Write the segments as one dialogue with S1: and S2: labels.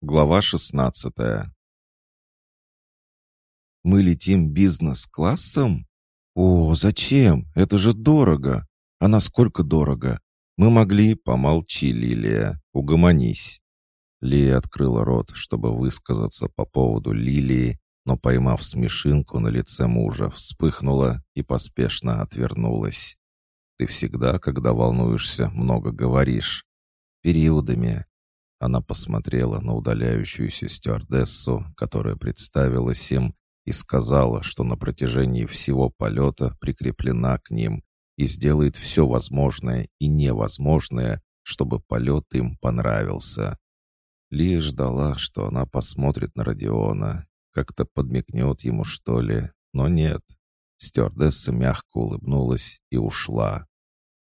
S1: Глава 16 «Мы летим бизнес-классом? О, зачем? Это же дорого! А насколько дорого? Мы могли...» «Помолчи, Лилия, угомонись». Лия открыла рот, чтобы высказаться по поводу Лилии, но, поймав смешинку на лице мужа, вспыхнула и поспешно отвернулась. «Ты всегда, когда волнуешься, много говоришь. Периодами. Она посмотрела на удаляющуюся стюардессу, которая представилась им, и сказала, что на протяжении всего полета прикреплена к ним и сделает все возможное и невозможное, чтобы полет им понравился. Лия ждала, что она посмотрит на Родиона, как-то подмигнет ему, что ли, но нет. Стюардесса мягко улыбнулась и ушла.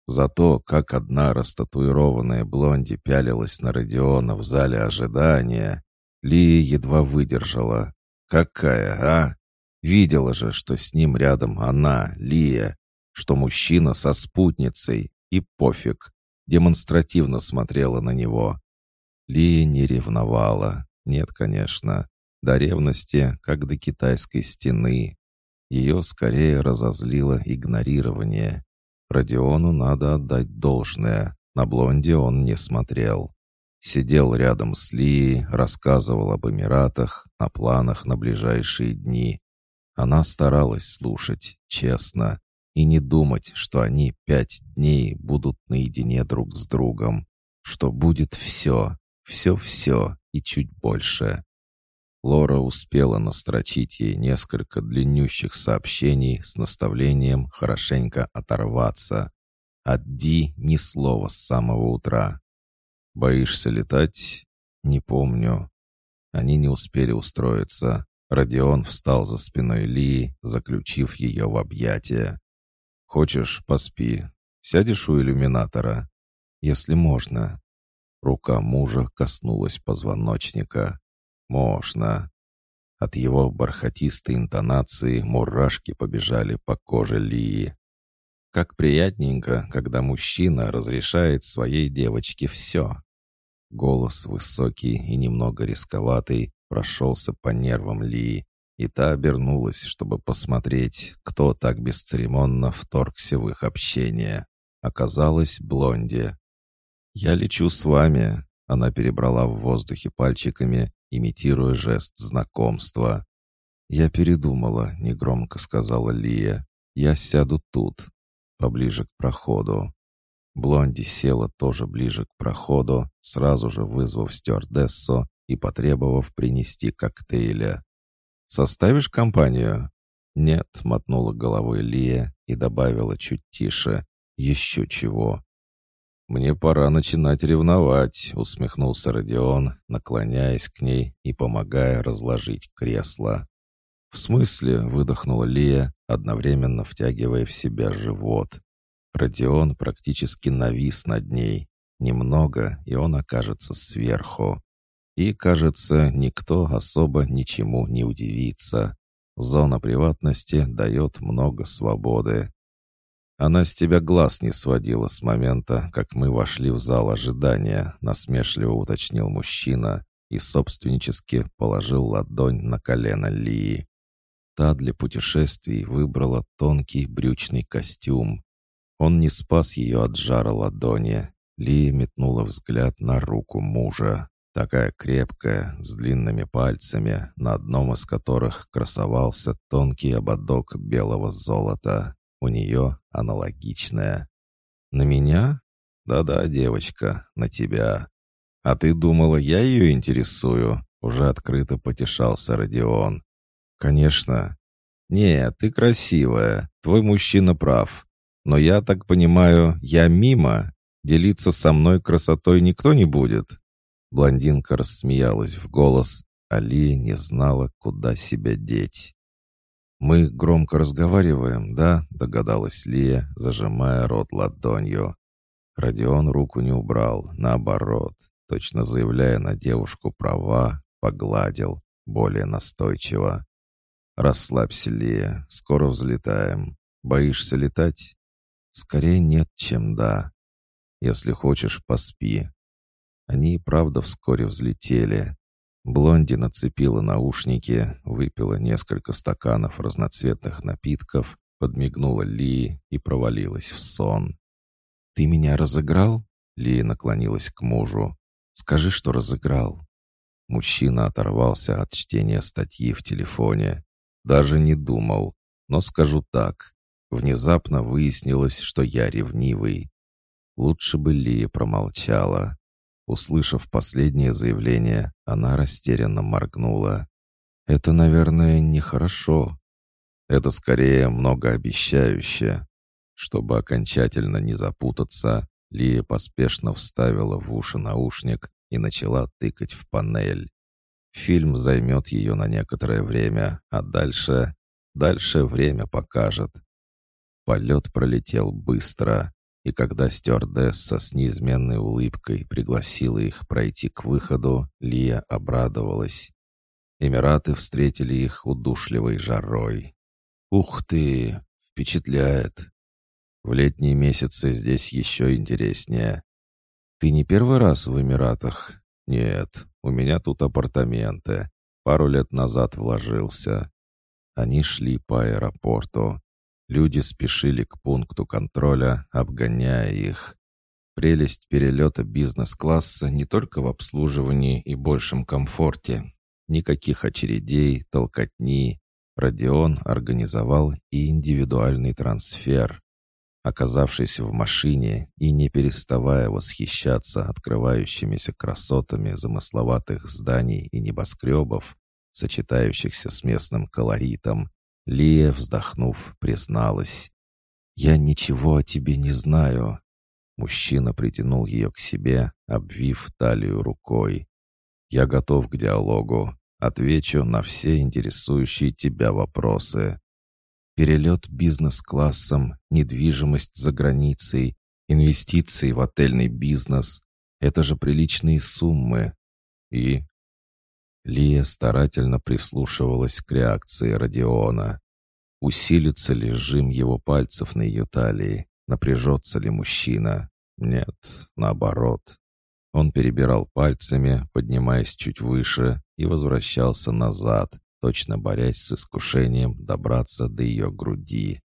S1: За то, как одна растатуированная блонди пялилась на Родиона в зале ожидания, Лия едва выдержала. «Какая, а? Видела же, что с ним рядом она, Лия, что мужчина со спутницей, и пофиг, демонстративно смотрела на него. Лия не ревновала. Нет, конечно. До ревности, как до китайской стены. Ее скорее разозлило игнорирование. Родиону надо отдать должное. На блонде он не смотрел. Сидел рядом с Лией, рассказывал об Эмиратах, о планах на ближайшие дни. Она старалась слушать, честно, и не думать, что они пять дней будут наедине друг с другом, что будет все, все-все и чуть больше. Лора успела настрочить ей несколько длиннющих сообщений с наставлением хорошенько оторваться. От Ди ни слова с самого утра. «Боишься летать?» «Не помню». Они не успели устроиться. Родион встал за спиной Лии, заключив ее в объятия. «Хочешь, поспи. Сядешь у иллюминатора?» «Если можно». Рука мужа коснулась позвоночника. «Можно». От его бархатистой интонации мурашки побежали по коже Лии. Как приятненько, когда мужчина разрешает своей девочке все. Голос высокий и немного рисковатый прошелся по нервам Лии, и та обернулась, чтобы посмотреть, кто так бесцеремонно вторгся в их общение. Оказалось, Блонди. «Я лечу с вами», — она перебрала в воздухе пальчиками, имитируя жест знакомства. «Я передумала», — негромко сказала Лия. «Я сяду тут, поближе к проходу». Блонди села тоже ближе к проходу, сразу же вызвав стюардессу и потребовав принести коктейля. «Составишь компанию?» «Нет», — мотнула головой Лия и добавила чуть тише. «Еще чего». «Мне пора начинать ревновать», — усмехнулся Родион, наклоняясь к ней и помогая разложить кресло. «В смысле?» — выдохнула Лия, одновременно втягивая в себя живот. Родион практически навис над ней. Немного, и он окажется сверху. И, кажется, никто особо ничему не удивится. Зона приватности дает много свободы. Она с тебя глаз не сводила с момента, как мы вошли в зал ожидания, насмешливо уточнил мужчина и собственнически положил ладонь на колено Лии. Та для путешествий выбрала тонкий брючный костюм. Он не спас ее от жара ладони. Лия метнула взгляд на руку мужа, такая крепкая, с длинными пальцами, на одном из которых красовался тонкий ободок белого золота. У нее аналогичная. «На меня?» «Да-да, девочка, на тебя». «А ты думала, я ее интересую?» Уже открыто потешался Родион. «Конечно». «Не, ты красивая, твой мужчина прав. Но я так понимаю, я мимо. Делиться со мной красотой никто не будет». Блондинка рассмеялась в голос, а Ли не знала, куда себя деть. «Мы громко разговариваем, да?» — догадалась Лия, зажимая рот ладонью. Родион руку не убрал, наоборот, точно заявляя на девушку права, погладил, более настойчиво. «Расслабься, Лия, скоро взлетаем. Боишься летать?» «Скорее нет, чем да. Если хочешь, поспи». Они и правда вскоре взлетели. Блонди нацепила наушники, выпила несколько стаканов разноцветных напитков, подмигнула Ли и провалилась в сон. «Ты меня разыграл?» Ли наклонилась к мужу. «Скажи, что разыграл». Мужчина оторвался от чтения статьи в телефоне. Даже не думал. Но скажу так. Внезапно выяснилось, что я ревнивый. Лучше бы Лия промолчала. Услышав последнее заявление, она растерянно моргнула. «Это, наверное, нехорошо. Это скорее многообещающе». Чтобы окончательно не запутаться, Лия поспешно вставила в уши наушник и начала тыкать в панель. Фильм займет ее на некоторое время, а дальше... Дальше время покажет. Полет пролетел быстро, и когда стюардесса с неизменной улыбкой пригласила их пройти к выходу, Лия обрадовалась. Эмираты встретили их удушливой жарой. «Ух ты! Впечатляет! В летние месяцы здесь еще интереснее. Ты не первый раз в Эмиратах? Нет, у меня тут апартаменты. Пару лет назад вложился. Они шли по аэропорту. Люди спешили к пункту контроля, обгоняя их. Прелесть перелета бизнес-класса не только в обслуживании и большем комфорте. Никаких очередей, толкотни. Родион организовал и индивидуальный трансфер. Оказавшись в машине и не переставая восхищаться открывающимися красотами замысловатых зданий и небоскребов, сочетающихся с местным колоритом, Лия, вздохнув, призналась. «Я ничего о тебе не знаю». Мужчина притянул ее к себе, обвив талию рукой. «Я готов к диалогу. Отвечу на все интересующие тебя вопросы. Перелет бизнес-классом, недвижимость за границей, инвестиции в отельный бизнес — это же приличные суммы. И... Лия старательно прислушивалась к реакции Родиона. Усилится ли жим его пальцев на ее талии? Напряжется ли мужчина? Нет, наоборот. Он перебирал пальцами, поднимаясь чуть выше, и возвращался назад, точно борясь с искушением добраться до ее груди.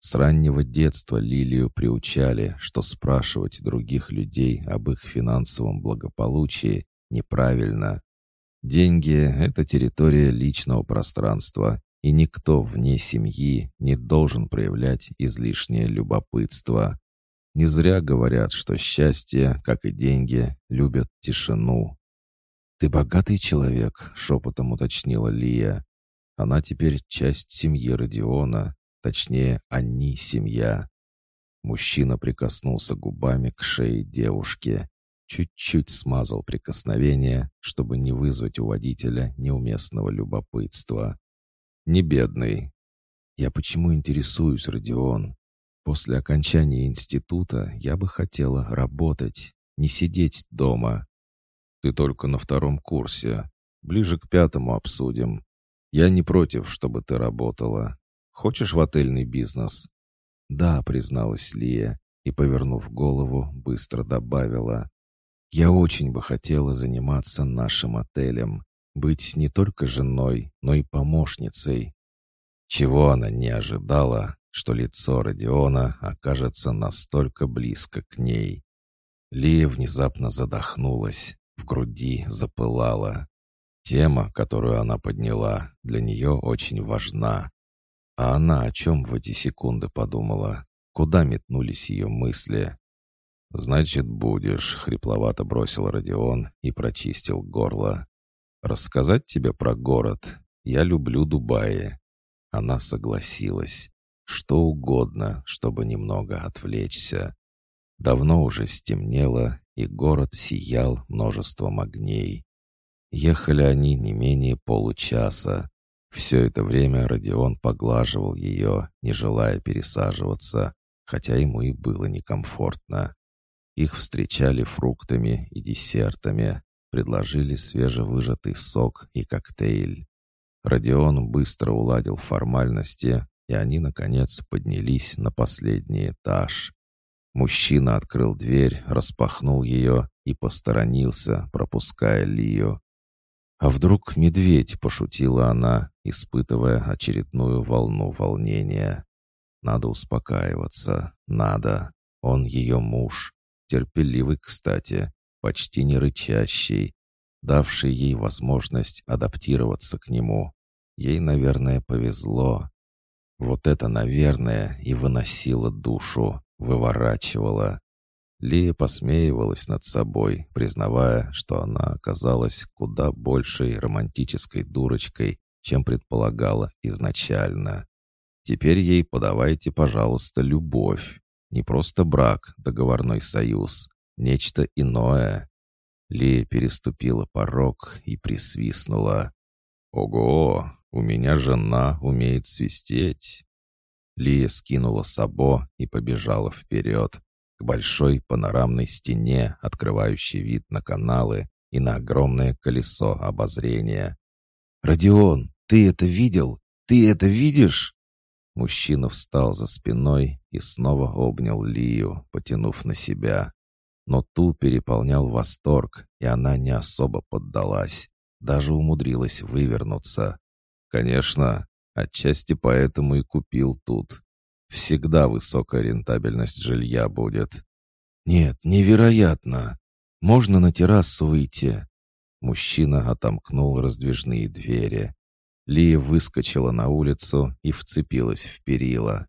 S1: С раннего детства Лилию приучали, что спрашивать других людей об их финансовом благополучии неправильно. Деньги — это территория личного пространства, и никто вне семьи не должен проявлять излишнее любопытство. Не зря говорят, что счастье, как и деньги, любят тишину. «Ты богатый человек», — шепотом уточнила Лия. «Она теперь часть семьи Родиона, точнее, они семья». Мужчина прикоснулся губами к шее девушки, чуть-чуть смазал прикосновение, чтобы не вызвать у водителя неуместного любопытства. «Не бедный». «Я почему интересуюсь, Родион? После окончания института я бы хотела работать, не сидеть дома. Ты только на втором курсе. Ближе к пятому обсудим. Я не против, чтобы ты работала. Хочешь в отельный бизнес?» «Да», — призналась Лия и, повернув голову, быстро добавила. «Я очень бы хотела заниматься нашим отелем, быть не только женой, но и помощницей». Чего она не ожидала, что лицо Родиона окажется настолько близко к ней. Лия внезапно задохнулась. В груди запылала. Тема, которую она подняла, для нее очень важна. А она о чем в эти секунды подумала? Куда метнулись ее мысли? «Значит, будешь», — хрипловато бросил Родион и прочистил горло. «Рассказать тебе про город? Я люблю Дубаи». Она согласилась. Что угодно, чтобы немного отвлечься. Давно уже стемнело, и город сиял множеством огней. Ехали они не менее получаса. Все это время Родион поглаживал ее, не желая пересаживаться, хотя ему и было некомфортно. Их встречали фруктами и десертами, предложили свежевыжатый сок и коктейль. Родион быстро уладил формальности, и они, наконец, поднялись на последний этаж. Мужчина открыл дверь, распахнул ее и посторонился, пропуская Лию. А вдруг медведь, пошутила она, испытывая очередную волну волнения. Надо успокаиваться, надо. Он ее муж, терпеливый, кстати, почти не рычащий, давший ей возможность адаптироваться к нему. Ей, наверное, повезло. Вот это, наверное, и выносило душу, выворачивало. Лия посмеивалась над собой, признавая, что она оказалась куда большей романтической дурочкой, чем предполагала изначально. Теперь ей подавайте, пожалуйста, любовь. Не просто брак, договорной союз. Нечто иное. Лия переступила порог и присвистнула. «Ого, у меня жена умеет свистеть!» Лия скинула сабо и побежала вперед, к большой панорамной стене, открывающей вид на каналы и на огромное колесо обозрения. «Родион, ты это видел? Ты это видишь?» Мужчина встал за спиной и снова обнял Лию, потянув на себя. Но ту переполнял восторг, и она не особо поддалась, даже умудрилась вывернуться. Конечно, отчасти поэтому и купил тут. Всегда высокая рентабельность жилья будет. Нет, невероятно. Можно на террасу выйти. Мужчина отомкнул раздвижные двери. Лия выскочила на улицу и вцепилась в перила.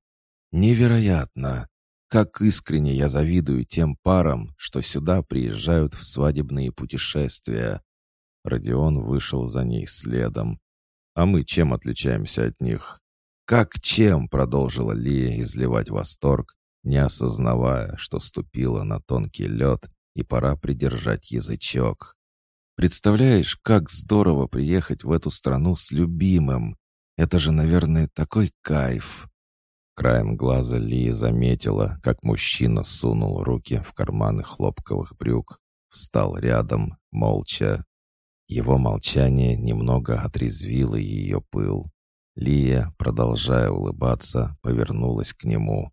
S1: «Невероятно! Как искренне я завидую тем парам, что сюда приезжают в свадебные путешествия!» Родион вышел за ней следом. «А мы чем отличаемся от них?» «Как чем?» — продолжила Лия изливать восторг, не осознавая, что ступила на тонкий лед, и пора придержать язычок. «Представляешь, как здорово приехать в эту страну с любимым! Это же, наверное, такой кайф!» Краем глаза Лия заметила, как мужчина сунул руки в карманы хлопковых брюк, встал рядом, молча. Его молчание немного отрезвило ее пыл. Лия, продолжая улыбаться, повернулась к нему.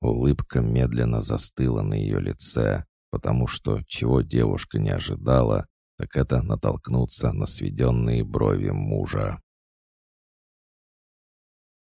S1: Улыбка медленно застыла на ее лице, потому что чего девушка не ожидала, так это натолкнуться на сведенные брови мужа.